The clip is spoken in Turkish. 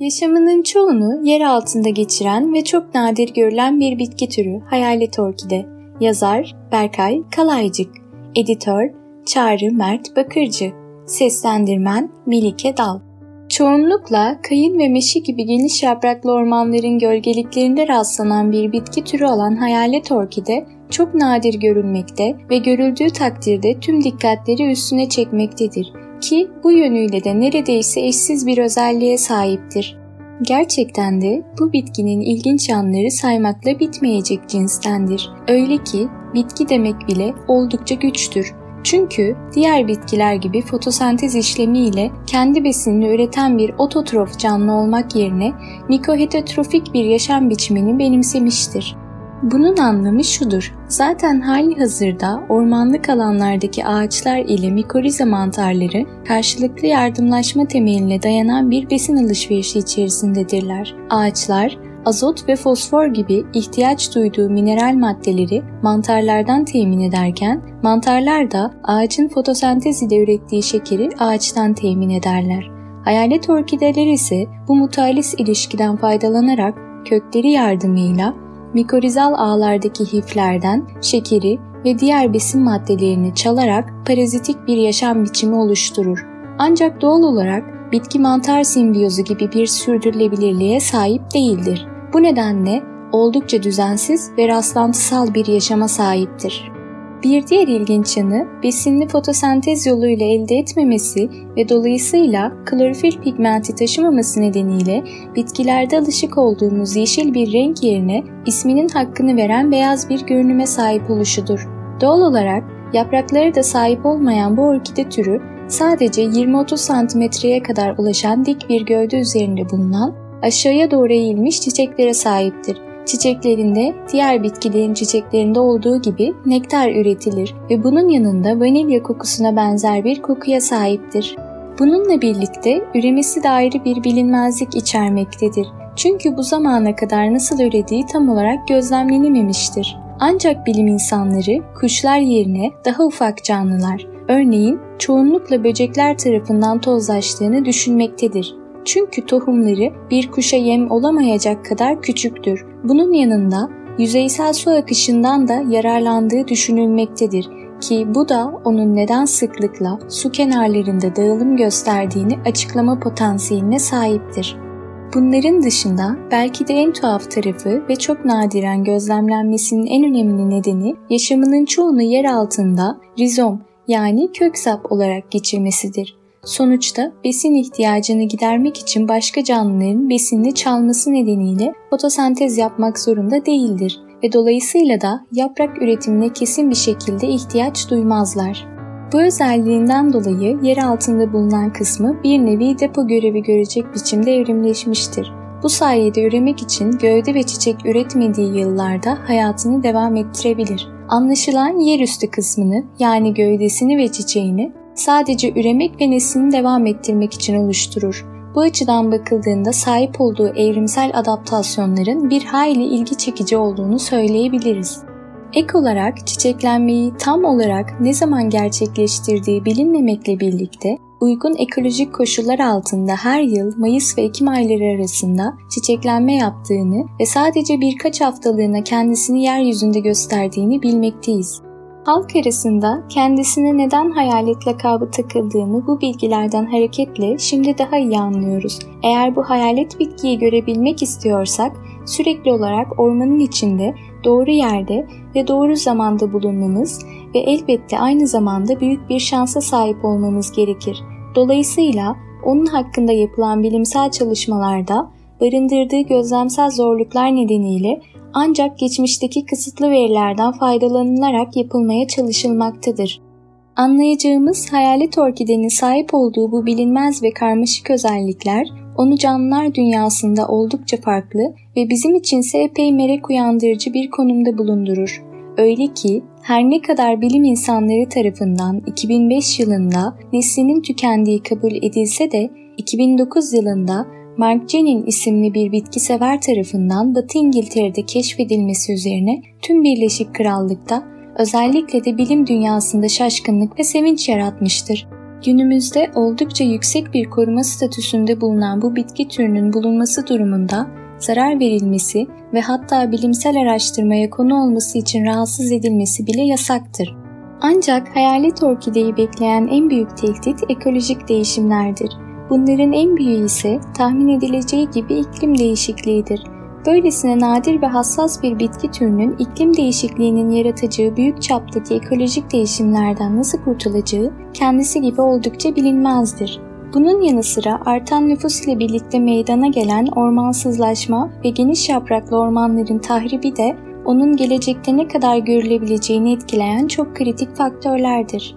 Yaşamının çoğunu yer altında geçiren ve çok nadir görülen bir bitki türü hayalet orkide. Yazar Berkay Kalaycık. Editör Çağrı Mert Bakırcı. Seslendirmen Melike Dal. Çoğunlukla kayın ve meşe gibi geniş yapraklı ormanların gölgeliklerinde rastlanan bir bitki türü olan hayalet orkide çok nadir görülmekte ve görüldüğü takdirde tüm dikkatleri üstüne çekmektedir ki bu yönüyle de neredeyse eşsiz bir özelliğe sahiptir. Gerçekten de bu bitkinin ilginç yanları saymakla bitmeyecek cinstendir. Öyle ki bitki demek bile oldukça güçtür. Çünkü diğer bitkiler gibi fotosentez işlemiyle kendi besinini üreten bir ototrof canlı olmak yerine mikohetetrofik bir yaşam biçimini benimsemiştir. Bunun anlamı şudur. Zaten hali hazırda ormanlık alanlardaki ağaçlar ile mikoriza mantarları karşılıklı yardımlaşma temeline dayanan bir besin alışverişi içerisindedirler. Ağaçlar azot ve fosfor gibi ihtiyaç duyduğu mineral maddeleri mantarlardan temin ederken mantarlar da ağacın fotosentez ile ürettiği şekeri ağaçtan temin ederler. Hayalet orkideler ise bu mutalis ilişkiden faydalanarak kökleri yardımıyla mikorizal ağlardaki hiflerden şekeri ve diğer besin maddelerini çalarak parazitik bir yaşam biçimi oluşturur. Ancak doğal olarak bitki mantar simbiyozu gibi bir sürdürülebilirliğe sahip değildir. Bu nedenle oldukça düzensiz ve rastlantısal bir yaşama sahiptir. Bir diğer ilginç yanı besinli fotosentez yoluyla elde etmemesi ve dolayısıyla klorofil pigmenti taşımaması nedeniyle bitkilerde alışık olduğumuz yeşil bir renk yerine isminin hakkını veren beyaz bir görünüme sahip oluşudur. Doğal olarak yaprakları da sahip olmayan bu orkide türü sadece 20-30 santimetreye kadar ulaşan dik bir gövde üzerinde bulunan aşağıya doğru eğilmiş çiçeklere sahiptir Çiçeklerinde diğer bitkilerin çiçeklerinde olduğu gibi nektar üretilir ve bunun yanında vanilya kokusuna benzer bir kokuya sahiptir. Bununla birlikte üremesi de ayrı bir bilinmezlik içermektedir. Çünkü bu zamana kadar nasıl ürediği tam olarak gözlemlenememiştir. Ancak bilim insanları kuşlar yerine daha ufak canlılar, örneğin çoğunlukla böcekler tarafından tozlaştığını düşünmektedir. Çünkü tohumları bir kuşa yem olamayacak kadar küçüktür. Bunun yanında yüzeysel su akışından da yararlandığı düşünülmektedir ki bu da onun neden sıklıkla su kenarlarında dağılım gösterdiğini açıklama potansiyeline sahiptir. Bunların dışında belki de en tuhaf tarafı ve çok nadiren gözlemlenmesinin en önemli nedeni yaşamının çoğunu yer altında rizom yani kök sap olarak geçirmesidir. Sonuçta besin ihtiyacını gidermek için başka canlıların besinini çalması nedeniyle fotosentez yapmak zorunda değildir ve dolayısıyla da yaprak üretimine kesin bir şekilde ihtiyaç duymazlar. Bu özelliğinden dolayı yer altında bulunan kısmı bir nevi depo görevi görecek biçimde evrimleşmiştir. Bu sayede üremek için gövde ve çiçek üretmediği yıllarda hayatını devam ettirebilir. Anlaşılan yerüstü kısmını yani gövdesini ve çiçeğini sadece üremek ve neslini devam ettirmek için oluşturur. Bu açıdan bakıldığında sahip olduğu evrimsel adaptasyonların bir hayli ilgi çekici olduğunu söyleyebiliriz. Ek olarak çiçeklenmeyi tam olarak ne zaman gerçekleştirdiği bilinmemekle birlikte uygun ekolojik koşullar altında her yıl Mayıs ve Ekim ayları arasında çiçeklenme yaptığını ve sadece birkaç haftalığına kendisini yeryüzünde gösterdiğini bilmekteyiz. Halk arasında kendisine neden hayalet lakabı takıldığını bu bilgilerden hareketle şimdi daha iyi anlıyoruz. Eğer bu hayalet bitkiyi görebilmek istiyorsak sürekli olarak ormanın içinde, doğru yerde ve doğru zamanda bulunmamız ve elbette aynı zamanda büyük bir şansa sahip olmamız gerekir. Dolayısıyla onun hakkında yapılan bilimsel çalışmalarda barındırdığı gözlemsel zorluklar nedeniyle ancak geçmişteki kısıtlı verilerden faydalanılarak yapılmaya çalışılmaktadır. Anlayacağımız hayalet orkidenin sahip olduğu bu bilinmez ve karmaşık özellikler onu canlılar dünyasında oldukça farklı ve bizim içinse epey merak uyandırıcı bir konumda bulundurur. Öyle ki her ne kadar bilim insanları tarafından 2005 yılında neslinin tükendiği kabul edilse de 2009 yılında Mark Jenin isimli bir bitkisever tarafından Batı İngiltere'de keşfedilmesi üzerine tüm Birleşik Krallık'ta özellikle de bilim dünyasında şaşkınlık ve sevinç yaratmıştır. Günümüzde oldukça yüksek bir koruma statüsünde bulunan bu bitki türünün bulunması durumunda zarar verilmesi ve hatta bilimsel araştırmaya konu olması için rahatsız edilmesi bile yasaktır. Ancak hayalet orkideyi bekleyen en büyük tehdit ekolojik değişimlerdir. Bunların en büyüğü ise tahmin edileceği gibi iklim değişikliğidir. Böylesine nadir ve hassas bir bitki türünün iklim değişikliğinin yaratacağı büyük çaptaki ekolojik değişimlerden nasıl kurtulacağı kendisi gibi oldukça bilinmezdir. Bunun yanı sıra artan nüfus ile birlikte meydana gelen ormansızlaşma ve geniş yapraklı ormanların tahribi de onun gelecekte ne kadar görülebileceğini etkileyen çok kritik faktörlerdir.